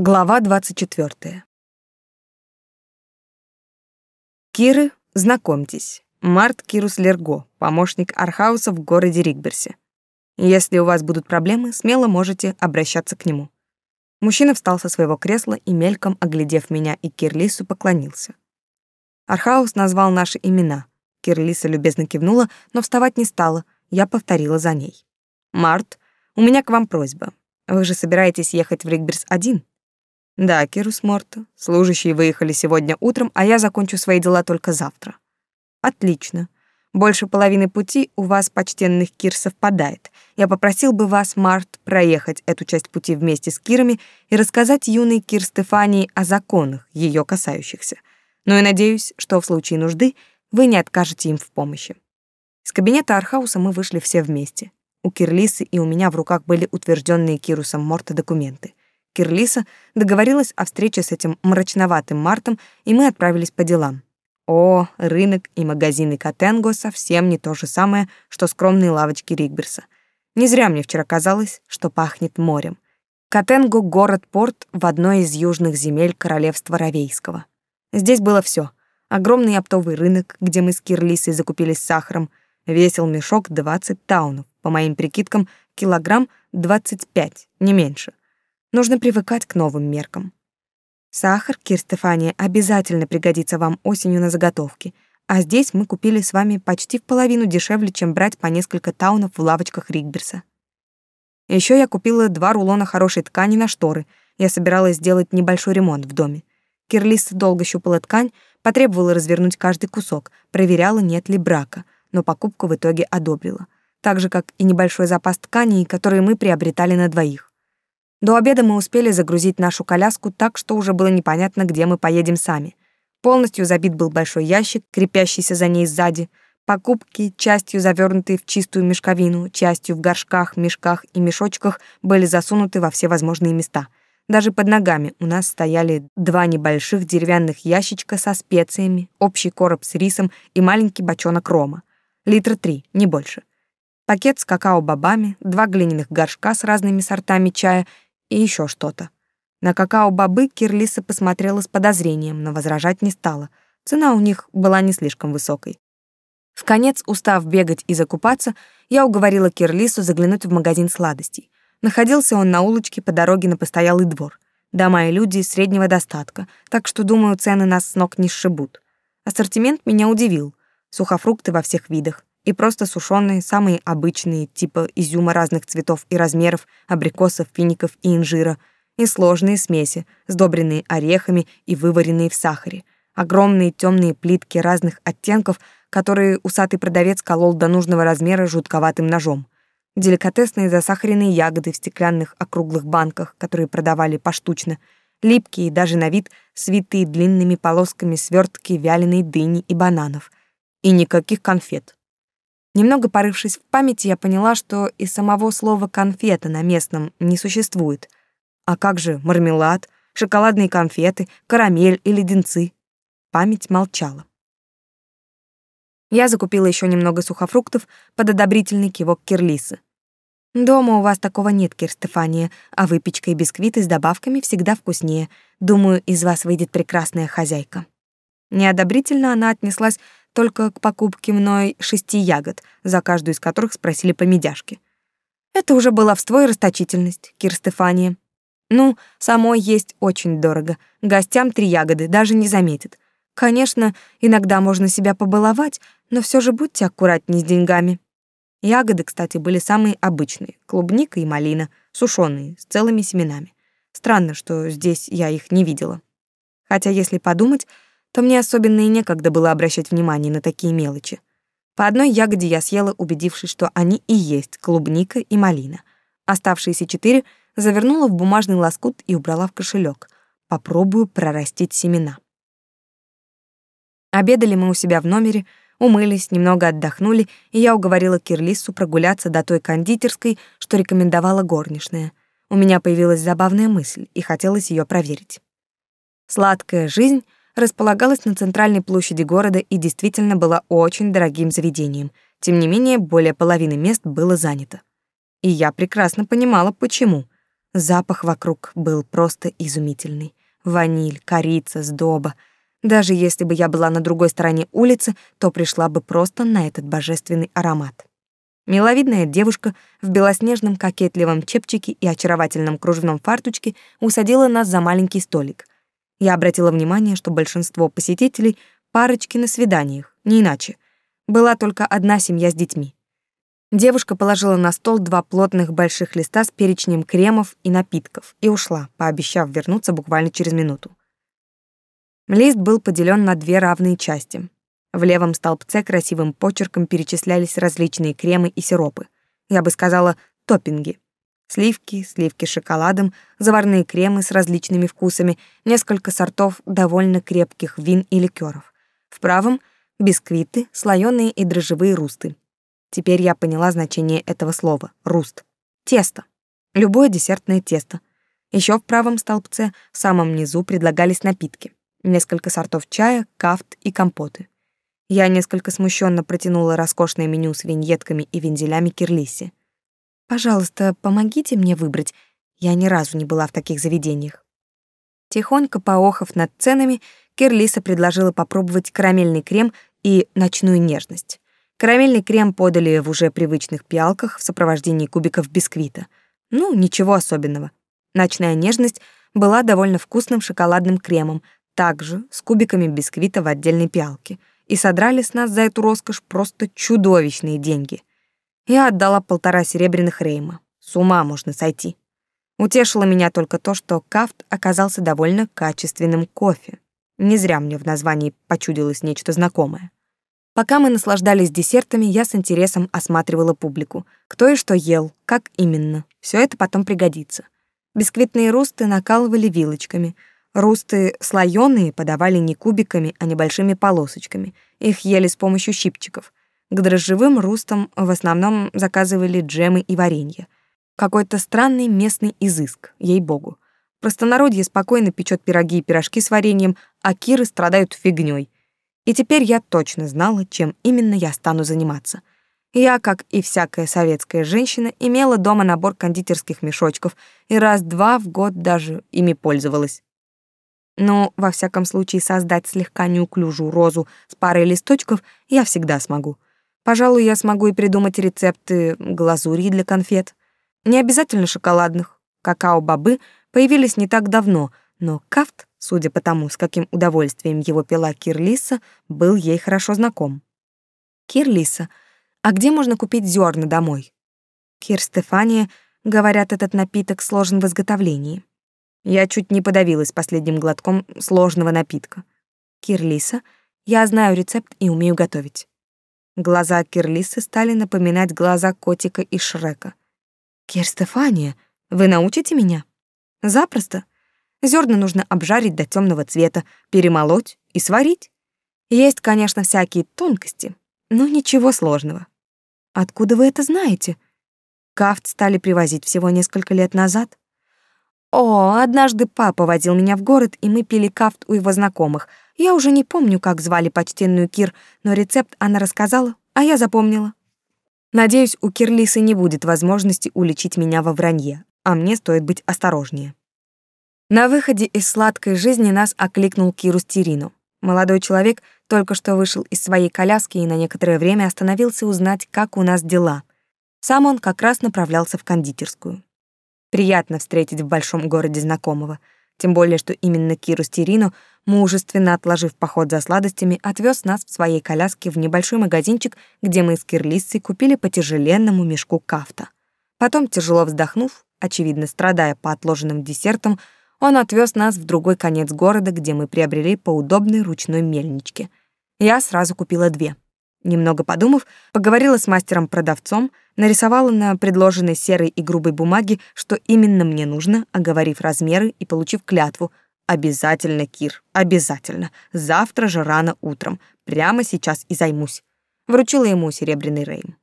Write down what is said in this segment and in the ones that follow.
Глава 24. Киры, знакомьтесь. Март Кирус Лерго, помощник Архауса в городе Ригберсе. Если у вас будут проблемы, смело можете обращаться к нему. Мужчина встал со своего кресла и мельком, оглядев меня и Кирлису, поклонился. Архаус назвал наши имена. Кирлиса любезно кивнула, но вставать не стала. Я повторила за ней. Март, у меня к вам просьба. Вы же собираетесь ехать в Ригберс один? Да, Кирус Морта. Служащие выехали сегодня утром, а я закончу свои дела только завтра. Отлично. Больше половины пути у вас, почтенных Кир, совпадает. Я попросил бы вас, Март, проехать эту часть пути вместе с Кирами и рассказать юной Кир Стефании о законах, ее касающихся. Но и надеюсь, что в случае нужды вы не откажете им в помощи. Из кабинета Архауса мы вышли все вместе. У Кирлисы и у меня в руках были утвержденные Кирусом Морта документы. Кирлиса договорилась о встрече с этим мрачноватым Мартом, и мы отправились по делам. О, рынок и магазины Катенго совсем не то же самое, что скромные лавочки Ригберса. Не зря мне вчера казалось, что пахнет морем. Катенго — город-порт в одной из южных земель королевства Равейского. Здесь было все: Огромный оптовый рынок, где мы с Кирлисой закупились сахаром, весил мешок 20 таунов, по моим прикидкам, килограмм 25, не меньше. Нужно привыкать к новым меркам. Сахар, Кир Стефания, обязательно пригодится вам осенью на заготовки, а здесь мы купили с вами почти в половину дешевле, чем брать по несколько таунов в лавочках Ригберса. Еще я купила два рулона хорошей ткани на шторы. Я собиралась сделать небольшой ремонт в доме. Кирлис долго щупала ткань, потребовала развернуть каждый кусок, проверяла, нет ли брака, но покупку в итоге одобрила. Так же, как и небольшой запас тканей, которые мы приобретали на двоих. До обеда мы успели загрузить нашу коляску так, что уже было непонятно, где мы поедем сами. Полностью забит был большой ящик, крепящийся за ней сзади. Покупки, частью завернутые в чистую мешковину, частью в горшках, мешках и мешочках, были засунуты во все возможные места. Даже под ногами у нас стояли два небольших деревянных ящичка со специями, общий короб с рисом и маленький бочонок рома. Литра три, не больше. Пакет с какао-бобами, два глиняных горшка с разными сортами чая и еще что-то. На какао-бобы Кирлиса посмотрела с подозрением, но возражать не стала. Цена у них была не слишком высокой. В конец, устав бегать и закупаться, я уговорила Кирлису заглянуть в магазин сладостей. Находился он на улочке по дороге на постоялый двор. Дома и люди среднего достатка, так что, думаю, цены нас с ног не сшибут. Ассортимент меня удивил. Сухофрукты во всех видах, и просто сушеные, самые обычные, типа изюма разных цветов и размеров, абрикосов, фиников и инжира, и сложные смеси, сдобренные орехами и вываренные в сахаре, огромные темные плитки разных оттенков, которые усатый продавец колол до нужного размера жутковатым ножом, деликатесные засахаренные ягоды в стеклянных округлых банках, которые продавали поштучно, липкие даже на вид, свитые длинными полосками свертки вяленой дыни и бананов, и никаких конфет. Немного порывшись в памяти, я поняла, что и самого слова «конфета» на местном не существует. А как же мармелад, шоколадные конфеты, карамель и леденцы? Память молчала. Я закупила еще немного сухофруктов под одобрительный кивок Кирлисы. «Дома у вас такого нет, Кир Стефания, а выпечка и бисквиты с добавками всегда вкуснее. Думаю, из вас выйдет прекрасная хозяйка». Неодобрительно она отнеслась только к покупке мной шести ягод, за каждую из которых спросили по медяшке. Это уже баловство и расточительность, Кир Стефания. Ну, самой есть очень дорого. Гостям три ягоды даже не заметят. Конечно, иногда можно себя побаловать, но все же будьте аккуратнее с деньгами. Ягоды, кстати, были самые обычные: клубника и малина, сушеные, с целыми семенами. Странно, что здесь я их не видела. Хотя, если подумать, то мне особенно и некогда было обращать внимание на такие мелочи. По одной ягоде я съела, убедившись, что они и есть клубника и малина. Оставшиеся четыре завернула в бумажный лоскут и убрала в кошелек. Попробую прорастить семена. Обедали мы у себя в номере, умылись, немного отдохнули, и я уговорила Кирлису прогуляться до той кондитерской, что рекомендовала горничная. У меня появилась забавная мысль, и хотелось ее проверить. Сладкая жизнь — располагалась на центральной площади города и действительно была очень дорогим заведением. Тем не менее, более половины мест было занято. И я прекрасно понимала, почему. Запах вокруг был просто изумительный. Ваниль, корица, сдоба. Даже если бы я была на другой стороне улицы, то пришла бы просто на этот божественный аромат. Миловидная девушка в белоснежном кокетливом чепчике и очаровательном кружевном фартучке усадила нас за маленький столик. Я обратила внимание, что большинство посетителей — парочки на свиданиях, не иначе. Была только одна семья с детьми. Девушка положила на стол два плотных больших листа с перечнем кремов и напитков и ушла, пообещав вернуться буквально через минуту. Лист был поделен на две равные части. В левом столбце красивым почерком перечислялись различные кремы и сиропы. Я бы сказала, топпинги. Сливки, сливки с шоколадом, заварные кремы с различными вкусами, несколько сортов довольно крепких вин и ликеров. В правом — бисквиты, слоеные и дрожжевые русты. Теперь я поняла значение этого слова — руст. Тесто. Любое десертное тесто. Еще в правом столбце, в самом низу, предлагались напитки. Несколько сортов чая, кафт и компоты. Я несколько смущенно протянула роскошное меню с виньетками и вензелями Кирлиси. «Пожалуйста, помогите мне выбрать. Я ни разу не была в таких заведениях». Тихонько поохов над ценами, Кирлиса предложила попробовать карамельный крем и ночную нежность. Карамельный крем подали в уже привычных пиалках в сопровождении кубиков бисквита. Ну, ничего особенного. Ночная нежность была довольно вкусным шоколадным кремом, также с кубиками бисквита в отдельной пиалке. И содрали с нас за эту роскошь просто чудовищные деньги. Я отдала полтора серебряных рейма. С ума можно сойти. Утешило меня только то, что кафт оказался довольно качественным кофе. Не зря мне в названии почудилось нечто знакомое. Пока мы наслаждались десертами, я с интересом осматривала публику. Кто и что ел, как именно. Все это потом пригодится. Бисквитные русты накалывали вилочками. Русты слоёные подавали не кубиками, а небольшими полосочками. Их ели с помощью щипчиков. К дрожжевым рустам в основном заказывали джемы и варенье. Какой-то странный местный изыск, ей-богу. Простонародье спокойно печет пироги и пирожки с вареньем, а киры страдают фигнёй. И теперь я точно знала, чем именно я стану заниматься. Я, как и всякая советская женщина, имела дома набор кондитерских мешочков и раз-два в год даже ими пользовалась. Но, во всяком случае, создать слегка неуклюжую розу с парой листочков я всегда смогу. Пожалуй, я смогу и придумать рецепты глазури для конфет. Не обязательно шоколадных. Какао-бобы появились не так давно, но кафт Судя по тому, с каким удовольствием его пила Кирлиса, был ей хорошо знаком. Кирлиса, а где можно купить зерна домой? Кир Стефания, говорят, этот напиток сложен в изготовлении. Я чуть не подавилась последним глотком сложного напитка. Кирлиса, я знаю рецепт и умею готовить. Глаза Кирлисы стали напоминать глаза котика и Шрека. Кир Стефания, вы научите меня? Запросто. Зерна нужно обжарить до темного цвета, перемолоть и сварить. Есть, конечно, всякие тонкости, но ничего сложного. Откуда вы это знаете? Кафт стали привозить всего несколько лет назад. О, однажды папа водил меня в город, и мы пили кафт у его знакомых. Я уже не помню, как звали почтенную Кир, но рецепт она рассказала, а я запомнила. Надеюсь, у Кирлисы не будет возможности уличить меня во вранье, а мне стоит быть осторожнее. На выходе из сладкой жизни нас окликнул Кирус Тирину. Молодой человек только что вышел из своей коляски и на некоторое время остановился узнать, как у нас дела. Сам он как раз направлялся в кондитерскую. Приятно встретить в большом городе знакомого, тем более что именно Кирус Тирину, мужественно отложив поход за сладостями, отвез нас в своей коляске в небольшой магазинчик, где мы с Кирлиссой купили по тяжеленному мешку кафта. Потом, тяжело вздохнув, очевидно страдая по отложенным десертам, он отвез нас в другой конец города, где мы приобрели по удобной ручной мельничке. Я сразу купила две. Немного подумав, поговорила с мастером-продавцом, нарисовала на предложенной серой и грубой бумаге, что именно мне нужно, оговорив размеры и получив клятву. «Обязательно, Кир, обязательно. Завтра же рано утром. Прямо сейчас и займусь». Вручила ему серебряный рейм.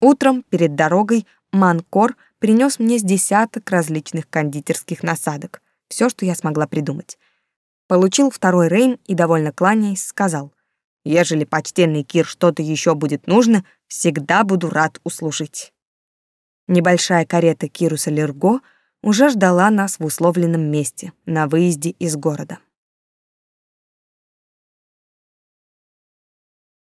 Утром, перед дорогой, Манкор принес мне с десяток различных кондитерских насадок все, что я смогла придумать. Получил второй рейм и, довольно кланяясь, сказал, «Ежели, почтенный Кир, что-то еще будет нужно, всегда буду рад услужить». Небольшая карета Кируса Лерго уже ждала нас в условленном месте на выезде из города.